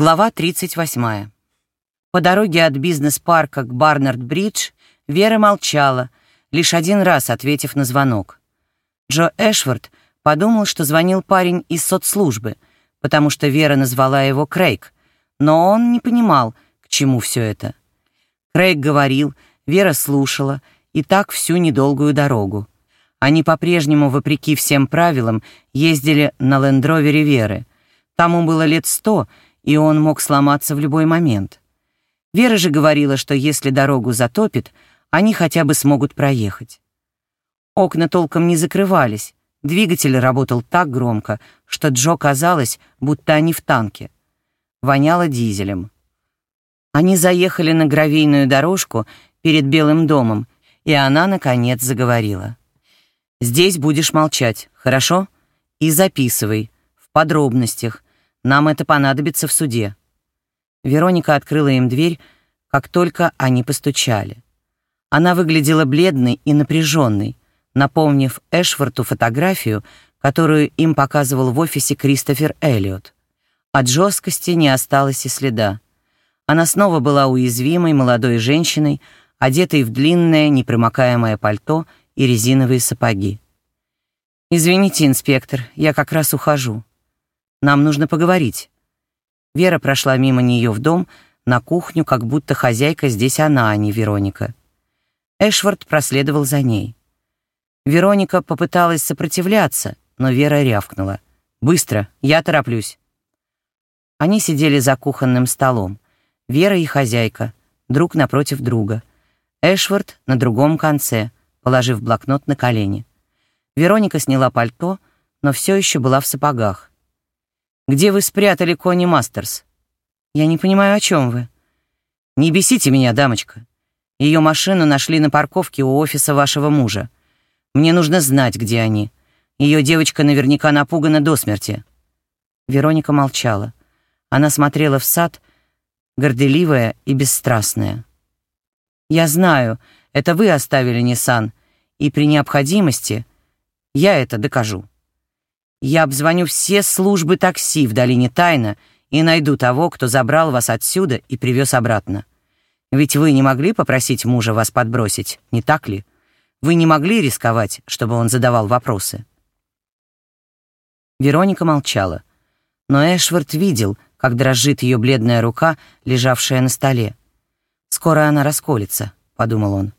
Глава 38. По дороге от бизнес-парка к Барнард-Бридж Вера молчала, лишь один раз ответив на звонок. Джо Эшвард подумал, что звонил парень из соцслужбы, потому что Вера назвала его Крейг, но он не понимал, к чему все это. Крейг говорил, Вера слушала, и так всю недолгую дорогу. Они по-прежнему, вопреки всем правилам, ездили на лендровере Веры. Тому было лет сто — и он мог сломаться в любой момент. Вера же говорила, что если дорогу затопит, они хотя бы смогут проехать. Окна толком не закрывались, двигатель работал так громко, что Джо казалось, будто они в танке. Воняло дизелем. Они заехали на гравийную дорожку перед Белым домом, и она, наконец, заговорила. «Здесь будешь молчать, хорошо? И записывай, в подробностях, нам это понадобится в суде». Вероника открыла им дверь, как только они постучали. Она выглядела бледной и напряженной, напомнив Эшварту фотографию, которую им показывал в офисе Кристофер Эллиот. От жесткости не осталось и следа. Она снова была уязвимой молодой женщиной, одетой в длинное непромокаемое пальто и резиновые сапоги. «Извините, инспектор, я как раз ухожу. Нам нужно поговорить». Вера прошла мимо нее в дом, на кухню, как будто хозяйка здесь она, а не Вероника. Эшвард проследовал за ней. Вероника попыталась сопротивляться, но Вера рявкнула. «Быстро, я тороплюсь». Они сидели за кухонным столом. Вера и хозяйка, друг напротив друга. Эшвард на другом конце, положив блокнот на колени. Вероника сняла пальто, но все еще была в сапогах. Где вы спрятали Кони Мастерс? Я не понимаю, о чем вы. Не бесите меня, дамочка. Ее машину нашли на парковке у офиса вашего мужа. Мне нужно знать, где они. Ее девочка наверняка напугана до смерти. Вероника молчала. Она смотрела в сад, горделивая и бесстрастная. «Я знаю, это вы оставили Ниссан, и при необходимости я это докажу». Я обзвоню все службы такси в долине Тайна и найду того, кто забрал вас отсюда и привез обратно. Ведь вы не могли попросить мужа вас подбросить, не так ли? Вы не могли рисковать, чтобы он задавал вопросы?» Вероника молчала, но Эшвард видел, как дрожит ее бледная рука, лежавшая на столе. «Скоро она расколется», — подумал он.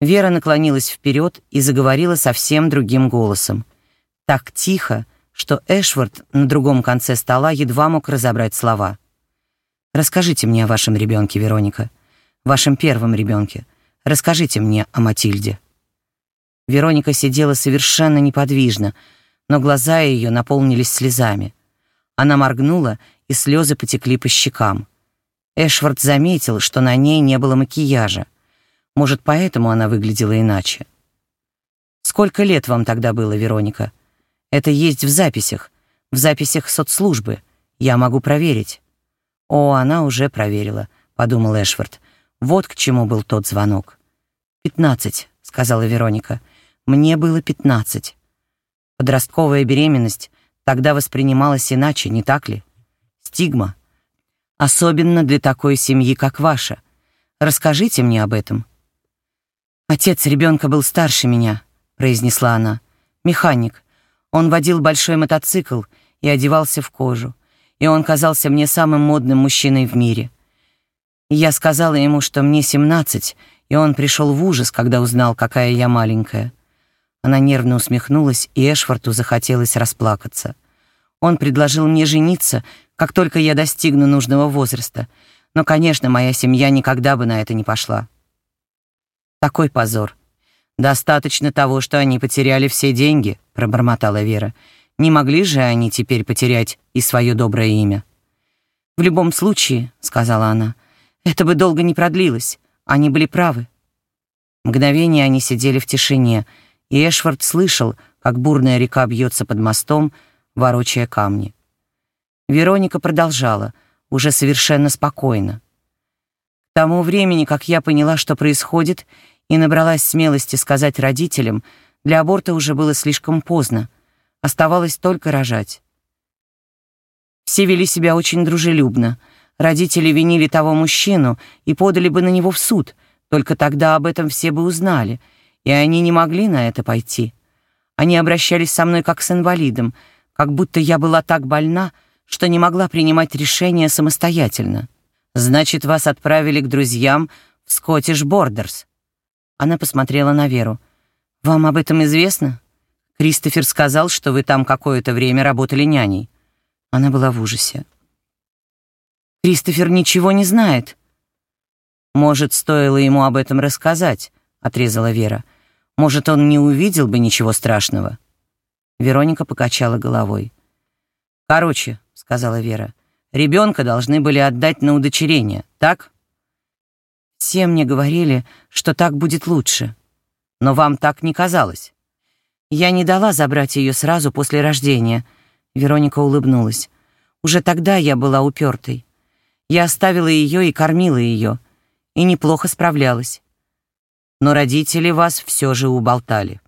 Вера наклонилась вперед и заговорила совсем другим голосом — так тихо, что Эшвард на другом конце стола едва мог разобрать слова. «Расскажите мне о вашем ребенке, Вероника. Вашем первом ребенке. Расскажите мне о Матильде». Вероника сидела совершенно неподвижно, но глаза ее наполнились слезами. Она моргнула, и слезы потекли по щекам. Эшвард заметил, что на ней не было макияжа. Может, поэтому она выглядела иначе. «Сколько лет вам тогда было, Вероника?» Это есть в записях, в записях соцслужбы. Я могу проверить». «О, она уже проверила», — подумал Эшвард. «Вот к чему был тот звонок». «Пятнадцать», — сказала Вероника. «Мне было пятнадцать». Подростковая беременность тогда воспринималась иначе, не так ли? Стигма. Особенно для такой семьи, как ваша. Расскажите мне об этом. «Отец ребенка был старше меня», — произнесла она. «Механик. Он водил большой мотоцикл и одевался в кожу, и он казался мне самым модным мужчиной в мире. я сказала ему, что мне 17, и он пришел в ужас, когда узнал, какая я маленькая. Она нервно усмехнулась, и Эшварту захотелось расплакаться. Он предложил мне жениться, как только я достигну нужного возраста, но, конечно, моя семья никогда бы на это не пошла. Такой позор. «Достаточно того, что они потеряли все деньги», — пробормотала Вера. «Не могли же они теперь потерять и свое доброе имя?» «В любом случае», — сказала она, — «это бы долго не продлилось. Они были правы». Мгновение они сидели в тишине, и Эшвард слышал, как бурная река бьется под мостом, ворочая камни. Вероника продолжала, уже совершенно спокойно. К тому времени, как я поняла, что происходит, и набралась смелости сказать родителям, для аборта уже было слишком поздно. Оставалось только рожать. Все вели себя очень дружелюбно. Родители винили того мужчину и подали бы на него в суд, только тогда об этом все бы узнали, и они не могли на это пойти. Они обращались со мной как с инвалидом, как будто я была так больна, что не могла принимать решения самостоятельно. Значит, вас отправили к друзьям в Scottish Borders. Она посмотрела на Веру. Вам об этом известно? Кристофер сказал, что вы там какое-то время работали няней. Она была в ужасе. Кристофер ничего не знает. Может, стоило ему об этом рассказать, отрезала Вера. Может, он не увидел бы ничего страшного. Вероника покачала головой. Короче, сказала Вера. Ребенка должны были отдать на удочерение, так? Все мне говорили, что так будет лучше. Но вам так не казалось. Я не дала забрать ее сразу после рождения. Вероника улыбнулась. Уже тогда я была упертой. Я оставила ее и кормила ее, и неплохо справлялась. Но родители вас все же уболтали.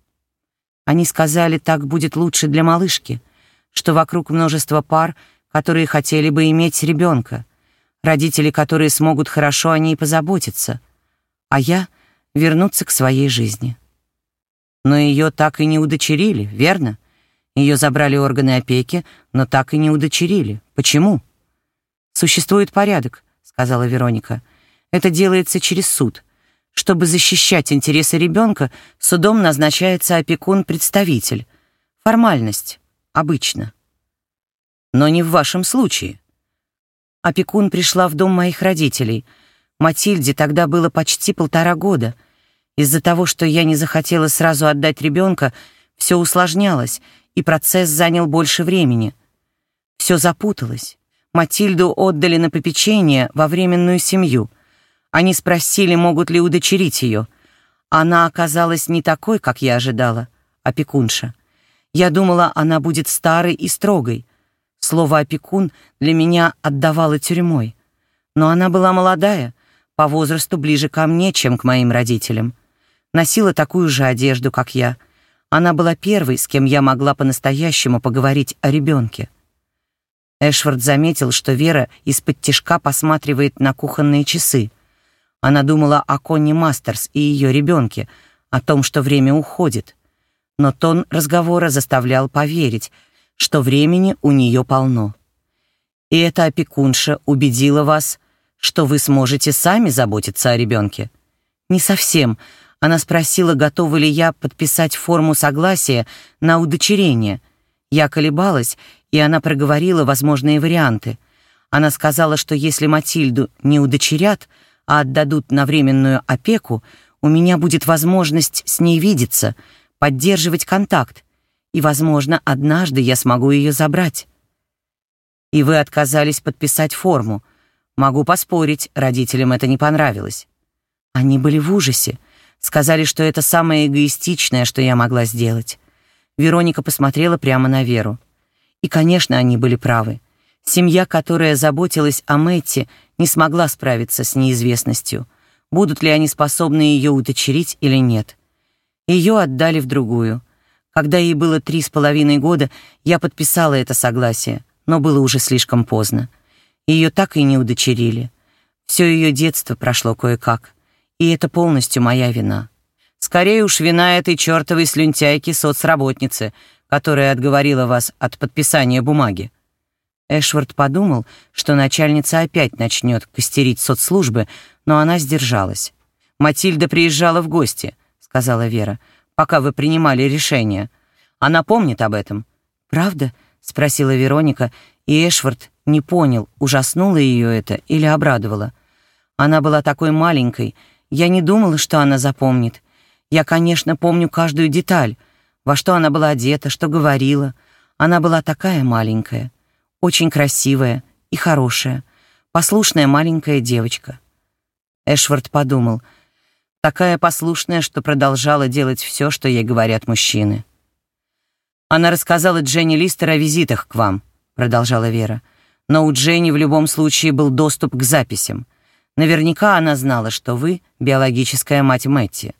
Они сказали, так будет лучше для малышки, что вокруг множество пар, которые хотели бы иметь ребенка, родители, которые смогут хорошо о ней позаботиться, а я — вернуться к своей жизни. Но ее так и не удочерили, верно? Ее забрали органы опеки, но так и не удочерили. Почему? Существует порядок, сказала Вероника. Это делается через суд. Чтобы защищать интересы ребенка, судом назначается опекун-представитель. Формальность. Обычно. Но не в вашем случае. Опекун пришла в дом моих родителей. Матильде тогда было почти полтора года — из-за того, что я не захотела сразу отдать ребенка, все усложнялось, и процесс занял больше времени. Все запуталось. Матильду отдали на попечение во временную семью. Они спросили, могут ли удочерить ее. Она оказалась не такой, как я ожидала, опекунша. Я думала, она будет старой и строгой. Слово «опекун» для меня отдавало тюрьмой. Но она была молодая, по возрасту ближе ко мне, чем к моим родителям носила такую же одежду, как я. Она была первой, с кем я могла по-настоящему поговорить о ребенке. Эшвард заметил, что Вера из-под тишка посматривает на кухонные часы. Она думала о Конни Мастерс и ее ребенке, о том, что время уходит. Но тон разговора заставлял поверить, что времени у нее полно. И эта опекунша убедила вас, что вы сможете сами заботиться о ребенке. Не совсем, она спросила, готова ли я подписать форму согласия на удочерение. Я колебалась, и она проговорила возможные варианты. Она сказала, что если Матильду не удочерят, а отдадут на временную опеку, у меня будет возможность с ней видеться, поддерживать контакт, и, возможно, однажды я смогу ее забрать. И вы отказались подписать форму. Могу поспорить, родителям это не понравилось. Они были в ужасе. Сказали, что это самое эгоистичное, что я могла сделать. Вероника посмотрела прямо на Веру. И, конечно, они были правы. Семья, которая заботилась о Мэтте, не смогла справиться с неизвестностью, будут ли они способны ее удочерить или нет. Ее отдали в другую. Когда ей было три с половиной года, я подписала это согласие, но было уже слишком поздно. Ее так и не удочерили. Все ее детство прошло кое-как и это полностью моя вина. Скорее уж вина этой чертовой слюнтяйки-соцработницы, которая отговорила вас от подписания бумаги. Эшвард подумал, что начальница опять начнет костерить соцслужбы, но она сдержалась. «Матильда приезжала в гости», — сказала Вера, «пока вы принимали решение. Она помнит об этом». «Правда?» — спросила Вероника, и Эшвард не понял, ужаснуло ее это или обрадовало. Она была такой маленькой, я не думала, что она запомнит. Я, конечно, помню каждую деталь, во что она была одета, что говорила. Она была такая маленькая, очень красивая и хорошая, послушная маленькая девочка. Эшвард подумал, такая послушная, что продолжала делать все, что ей говорят мужчины. «Она рассказала Дженни Листер о визитах к вам», — продолжала Вера. «Но у Дженни в любом случае был доступ к записям. Наверняка она знала, что вы — биологическая мать Мэтти.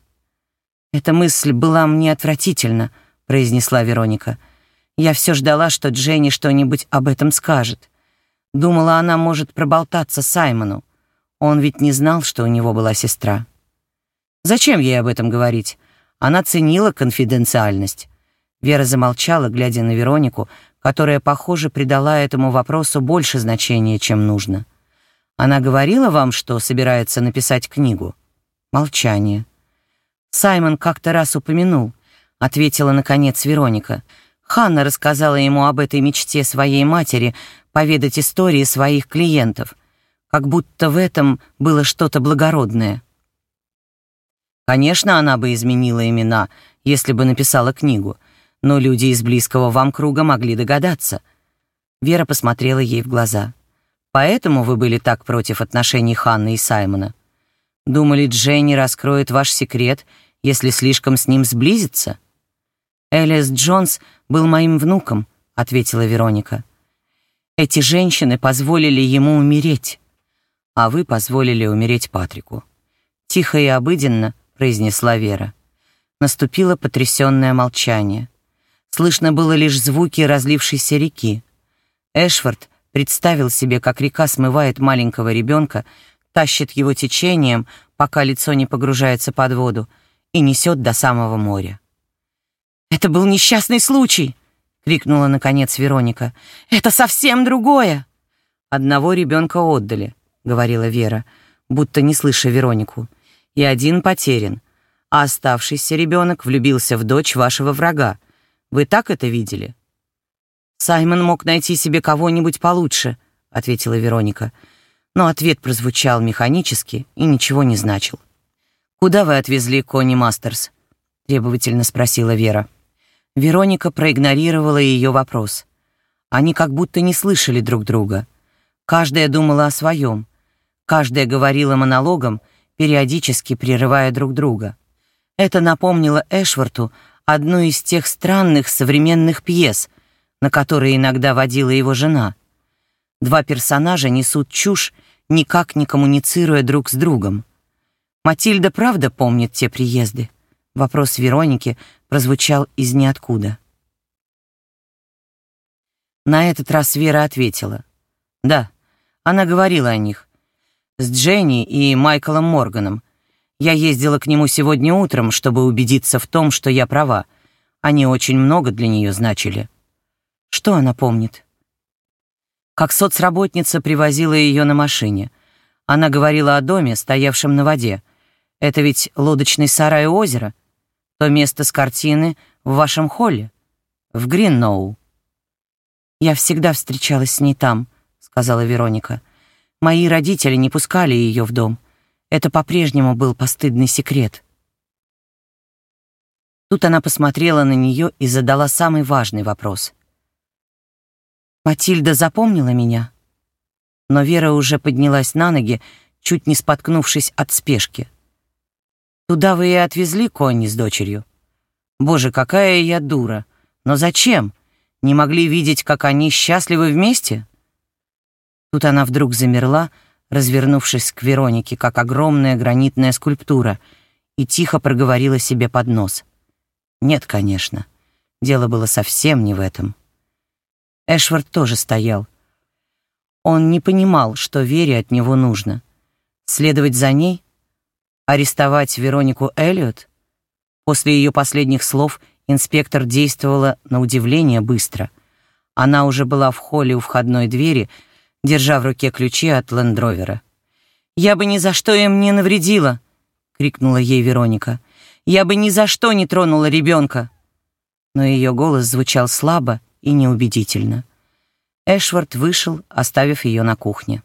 «Эта мысль была мне отвратительна», — произнесла Вероника. «Я все ждала, что Дженни что-нибудь об этом скажет. Думала, она может проболтаться Саймону. Он ведь не знал, что у него была сестра. Зачем ей об этом говорить? Она ценила конфиденциальность. Вера замолчала, глядя на Веронику, которая, похоже, придала этому вопросу больше значения, чем нужно. Она говорила вам, что собирается написать книгу? Молчание. Саймон как-то раз упомянул, ответила наконец Вероника. Ханна рассказала ему об этой мечте своей матери поведать истории своих клиентов, как будто в этом было что-то благородное. Конечно, она бы изменила имена, если бы написала книгу, но люди из близкого вам круга могли догадаться. Вера посмотрела ей в глаза. Поэтому вы были так против отношений Ханны и Саймона? Думали, Дженни раскроет ваш секрет, если слишком с ним сблизится? Элис Джонс был моим внуком, ответила Вероника. Эти женщины позволили ему умереть, а вы позволили умереть Патрику. Тихо и обыденно произнесла Вера. Наступило потрясённое молчание. Слышно было лишь звуки разлившейся реки. Эшфорд представил себе, как река смывает маленького ребенка, тащит его течением, пока лицо не погружается под воду, и несет до самого моря. «Это был несчастный случай!» — крикнула, наконец, Вероника. «Это совсем другое!» «Одного ребенка отдали», — говорила Вера, будто не слыша Веронику. «И один потерян, а оставшийся ребенок влюбился в дочь вашего врага. Вы так это видели?» «Саймон мог найти себе кого-нибудь получше», — ответила Вероника. Но ответ прозвучал механически и ничего не значил. «Куда вы отвезли Кони Мастерс?» — требовательно спросила Вера. Вероника проигнорировала ее вопрос. Они как будто не слышали друг друга. Каждая думала о своем. Каждая говорила монологом, периодически прерывая друг друга. Это напомнило Эшварту одну из тех странных современных пьес, на которые иногда водила его жена. Два персонажа несут чушь, никак не коммуницируя друг с другом. Матильда правда помнит те приезды? Вопрос Вероники прозвучал из ниоткуда. На этот раз Вера ответила. «Да, она говорила о них. С Дженни и Майклом Морганом. Я ездила к нему сегодня утром, чтобы убедиться в том, что я права. Они очень много для нее значили. Что она помнит? Как соцработница привозила ее на машине. Она говорила о доме, стоявшем на воде. Это ведь лодочный сарай у озера? То место с картины в вашем холле? В Гринноу. «Я всегда встречалась с ней там», — сказала Вероника. «Мои родители не пускали ее в дом. Это по-прежнему был постыдный секрет. Тут она посмотрела на нее и задала самый важный вопрос. «Матильда запомнила меня?» Но Вера уже поднялась на ноги, чуть не споткнувшись от спешки. «Туда вы и отвезли Конни с дочерью? Боже, какая я дура! Но зачем? Не могли видеть, как они счастливы вместе?» Тут она вдруг замерла, развернувшись к Веронике, как огромная гранитная скульптура, и тихо проговорила себе под нос. «Нет, конечно, дело было совсем не в этом». Эшвард тоже стоял. Он не понимал, что Вере от него нужно. Следовать за ней? Арестовать Веронику Эллиот? После ее последних слов инспектор действовала на удивление быстро. Она уже была в холле у входной двери, держа в руке ключи от лендровера. «Я бы ни за что им не навредила!» — крикнула ей Вероника. «Я бы ни за что не тронула ребенка!» Но ее голос звучал слабо и неубедительно. Эшвард вышел, оставив ее на кухне.